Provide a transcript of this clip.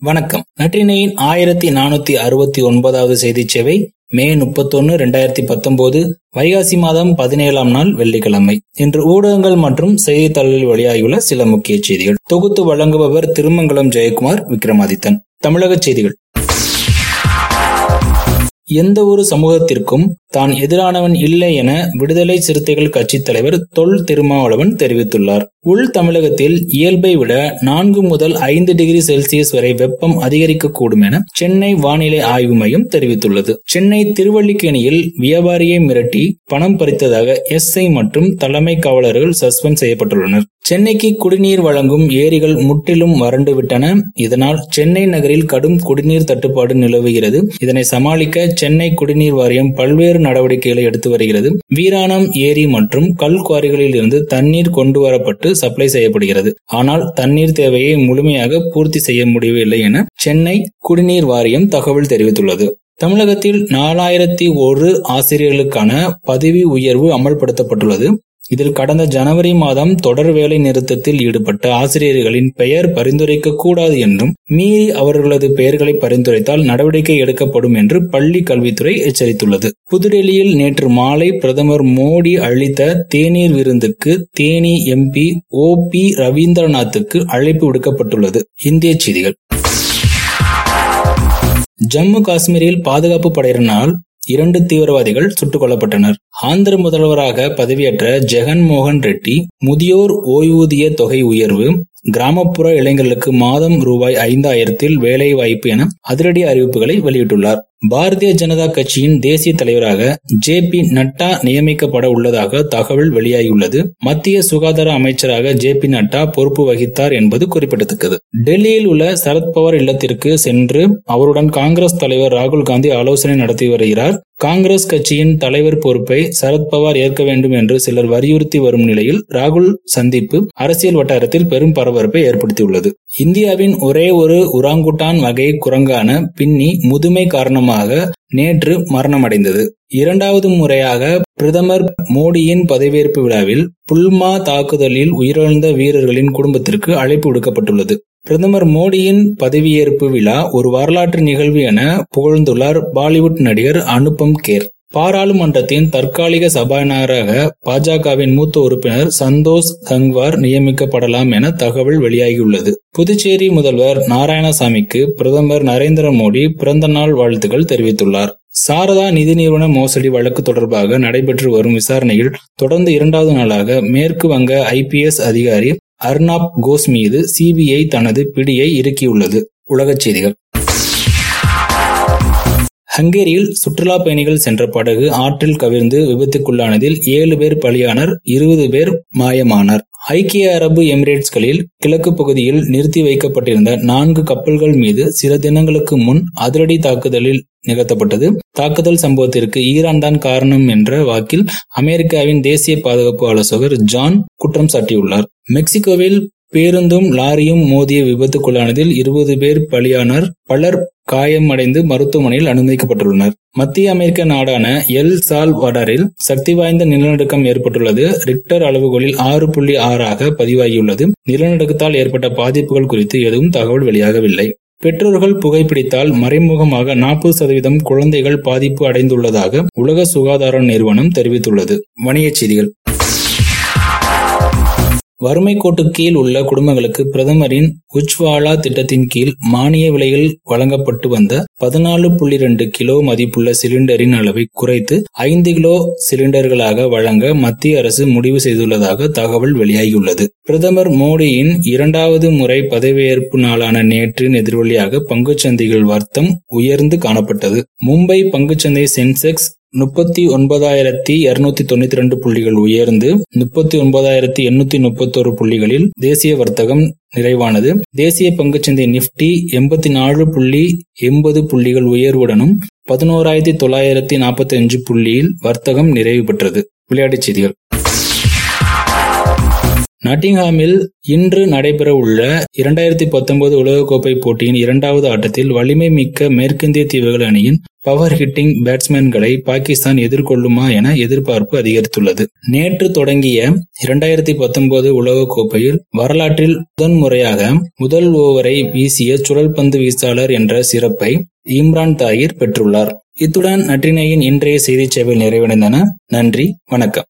வணக்கம். நற்றினையின் ஆயிரத்தி நானூத்தி அறுபத்தி ஒன்பதாவது செய்தி சேவை மே முப்பத்தொன்னு இரண்டாயிரத்தி பத்தொன்பது வைகாசி மாதம் பதினேழாம் நாள் வெள்ளிக்கிழமை. இன்று ஊடகங்கள் மற்றும் செய்தித்தாள்களில் வெளியாகியுள்ள சில முக்கிய செய்திகள். தொகுத்து வழங்குபவர் திருமங்கலம் ஜெயக்குமார் விக்ரமாதித்தன். தமிழக செய்திகள். எந்த ஒரு சமூகத்திற்கும் தான் எதிரானவன் இல்லை என விடுதலை சிறுத்தைகள் கட்சித் தலைவர் தொல் திருமாவளவன் தெரிவித்துள்ளார். உள் தமிழகத்தில் இயல்பை விட நான்கு முதல் ஐந்து டிகிரி செல்சியஸ் வரை வெப்பம் அதிகரிக்கக்கூடும் என சென்னை வானிலை ஆய்வு மையம் தெரிவித்துள்ளது. சென்னை திருவள்ளிக்கேணியில் வியாபாரியை மிரட்டி பணம் பறித்ததாக எஸ்ஐ மற்றும் தலைமை காவலர்கள் சஸ்பெண்ட் செய்யப்பட்டுள்ளனர். சென்னைக்கு குடிநீர் வழங்கும் ஏரிகள் முற்றிலும் வறண்டுவிட்டன இதனால் சென்னை நகரில் கடும் குடிநீர் தட்டுப்பாடு நிலவுகிறது. இதனை சமாளிக்க சென்னை குடிநீர் வாரியம் பல்வேறு பல்வேறு நடவடிக்கைகளை எடுத்து வருகிறது. வீராணம் ஏரி மற்றும் கல் குவாரிகளில் இருந்து தண்ணீர் கொண்டு வரப்பட்டு சப்ளை செய்யப்படுகிறது. ஆனால் தண்ணீர் தேவையை முழுமையாக பூர்த்தி செய்ய முடியவில்லை என சென்னை குடிநீர் வாரியம் தகவல் தெரிவித்துள்ளது. தமிழகத்தில் நாலாயிரத்தி ஒரு ஆசிரியர்களுக்கான பதவி உயர்வு அமல்படுத்தப்பட்டுள்ளது. இதில் கடந்த ஜனவரி மாதம் தொடர் வேலை நிறுத்தத்தில் ஈடுபட்ட ஆசிரியர்களின் பெயர் பரிந்துரைக்க கூடாது என்றும் மீறி அவர்களது பெயர்களை பரிந்துரைத்தால் நடவடிக்கை எடுக்கப்படும் என்று பள்ளி கல்வித்துறை எச்சரித்துள்ளது. புதுடெல்லியில் நேற்று மாலை பிரதமர் மோடி அளித்த தேநீர் விருந்துக்கு தேனி எம்பி ஓ பி ரவீந்திரநாத்துக்கு அழைப்பு விடுக்கப்பட்டுள்ளது. இந்திய செய்திகள். ஜம்மு காஷ்மீரில் பாதுகாப்பு படையினரால் இரண்டு தீவிரவாதிகள் சுட்டுக் கொல்லப்பட்டனர் ஆந்திர முதல்வராக பதவியேற்ற ஜெகன் மோகன் ரெட்டி முதியோர் ஓய்வூதிய தொகை உயர்வு கிராமப்புற இளைஞர்களுக்கு மாதம் ரூபாய் ஐந்தாயிரத்தில் வேலை வாய்ப்பு என அதிரடி அறிவிப்புகளை வெளியிட்டுள்ளார். பாரதிய ஜனதா கட்சியின் தேசிய தலைவராக ஜே பி நட்டா நியமிக்கப்பட உள்ளதாக தகவல் வெளியாகியுள்ளது. மத்திய சுகாதார அமைச்சராக ஜே பி நட்டா பொறுப்பு வகித்தார் என்பது குறிப்பிடத்தக்கது. டெல்லியில் உள்ள சரத்பவார் இல்லத்திற்கு சென்று அவருடன் காங்கிரஸ் தலைவர் ராகுல் காந்தி ஆலோசனை நடத்தி வருகிறார். காங்கிரஸ் கட்சியின் தலைவர் பொறுப்பை சரத்பவார் ஏற்க வேண்டும் என்று சிலர் வலியுறுத்தி வரும் நிலையில் ராகுல் சந்திப்பு அரசியல் வட்டாரத்தில் பெரும் பரபரப்பை ஏற்படுத்தியுள்ளது. இந்தியாவின் ஒரே ஒரு உராங்குட்டான் வகை குரங்கான பின்னி முதுமை காரணமாக நேற்று மரணமடைந்தது. இரண்டாவது முறையாக பிரதமர் மோடியின் பதவியேற்பு விழாவில் புல்மா தாக்குதலில் உயிரிழந்த வீரர்களின் குடும்பத்திற்கு அழைப்பு விடுக்கப்பட்டுள்ளது. பிரதமர் மோடியின் பதவியேற்பு விழா ஒரு வரலாற்று நிகழ்வு என புகழ்ந்துள்ளார் பாலிவுட் நடிகர் அனுபம் கேர். பாராளுமன்றத்தின் தற்காலிக சபாநாயகராக பாஜகவின் மூத்த உறுப்பினர் சந்தோஷ் கங்வார் நியமிக்கப்படலாம் என தகவல் வெளியாகியுள்ளது. புதுச்சேரி முதல்வர் நாராயணசாமிக்கு பிரதமர் நரேந்திர மோடி பிறந்த நாள் வாழ்த்துக்கள் தெரிவித்துள்ளார். சாரதா நிதி நிறுவன மோசடி வழக்கு தொடர்பாக நடைபெற்று வரும் விசாரணையில் தொடர்ந்து இரண்டாவது நாளாக மேற்கு வங்க ஐபிஎஸ் அதிகாரி அர்னாப் கோஸ் மீது சிபிஐ தனது பிடியை இறுக்கியுள்ளது. உலகச் செய்திகள். ஹங்கேரியில் சுற்றுலா பயணிகள் சென்ற படகு ஆற்றில் கவிழ்ந்து விபத்துக்குள்ளானதில் ஏழு பேர் பலியானர் இருபது பேர் மாயமானார். ஐக்கிய அரபு எமிரேட்ஸ்களில் கிழக்கு பகுதியில் நிறுத்தி வைக்கப்பட்டிருந்த நான்கு கப்பல்கள் மீது சில தினங்களுக்கு முன் அதிரடி தாக்குதலில் நிகழ்த்தப்பட்டது. தாக்குதல் சம்பவத்திற்கு ஈரான் தான் காரணம் என்ற வாக்கில் அமெரிக்காவின் தேசிய பாதுகாப்பு ஆலோசகர் ஜான் குற்றம் சாட்டியுள்ளார். மெக்சிகோவில் பேருந்தும் லாரியும் மோதிய விபத்துக்குள்ளானதில் இருபது பேர் பலியானர். பலர் காயமடைந்து மருத்துவமனையில் அனுமதிக்கப்பட்டுள்ளனர். மத்திய அமெரிக்க நாடான எல் சால் வடரில் சக்தி வாய்ந்த நிலநடுக்கம் ஏற்பட்டுள்ளது. ரிக்டர் அளவுகோலில் ஆறு புள்ளி ஆறாக பதிவாகியுள்ளது. நிலநடுக்கத்தால் ஏற்பட்ட பாதிப்புகள் குறித்து எதுவும் தகவல் வெளியாகவில்லை. பெற்றோர்கள் புகைப்பிடித்தால் மறைமுகமாக நாற்பது சதவீதம் குழந்தைகள் பாதிப்பு அடைந்துள்ளதாக உலக சுகாதார நிறுவனம் தெரிவித்துள்ளது. வணிகச் செய்திகள். வறுமை கோட்டு கீழ் உள்ள குடும்பங்களுக்கு பிரதமரின் உஜ்வாலா திட்டத்தின் கீழ் மானிய விலையில் வழங்கப்பட்டு வந்த பதினாலு புள்ளி ரெண்டு கிலோ மதிப்புள்ள சிலிண்டரின் அளவை குறைத்து ஐந்து கிலோ சிலிண்டர்களாக வழங்க மத்திய அரசு முடிவு செய்துள்ளதாக தகவல் வெளியாகியுள்ளது. பிரதமர் மோடியின் இரண்டாவது முறை பதவியேற்பு நாளான நேற்றின் எதிரொலியாக பங்குச்சந்தைகள் வர்த்தம் உயர்ந்து காணப்பட்டது. மும்பை பங்குச்சந்தை சென்செக்ஸ் முப்பத்தி ஒன்பதாயிரத்தி இருநூத்தி தொண்ணூத்தி ரெண்டு புள்ளிகள் உயர்ந்து முப்பத்தி ஒன்பதாயிரத்தி எண்ணூத்தி முப்பத்தோரு புள்ளிகளில் தேசிய வர்த்தகம் நிறைவானது. தேசிய பங்குச்சந்தை நிப்டி எண்பத்தி நாலு புள்ளி எண்பது புள்ளிகள் உயர்வுடனும் பதினோராயிரத்தி தொள்ளாயிரத்தி நாற்பத்தி அஞ்சு புள்ளியில் வர்த்தகம் நிறைவு பெற்றது. விளையாட்டுச் செய்திகள். நட்டிங்ஹாமில் இன்று நடைபெறவுள்ள இரண்டாயிரத்தி பத்தொன்பது உலகக்கோப்பை போட்டியின் இரண்டாவது ஆட்டத்தில் வலிமை மிக்க மேற்கிந்திய தீவுகள் அணியின் பவர் ஹிட்டிங் பேட்ஸ்மேன்களை பாகிஸ்தான் எதிர்கொள்ளுமா என எதிர்பார்ப்பு அதிகரித்துள்ளது. நேற்று தொடங்கிய இரண்டாயிரத்தி பத்தொன்பது உலகக்கோப்பையில் வரலாற்றில் முதன்முறையாக முதல் ஓவரை வீசிய சுழல் பந்து வீச்சாளர் என்ற சிறப்பை இம்ரான் தாயிர் பெற்றுள்ளார். இத்துடன் நற்றினையின் இன்றைய செய்தி சேவை நிறைவடைந்தன. நன்றி வணக்கம்.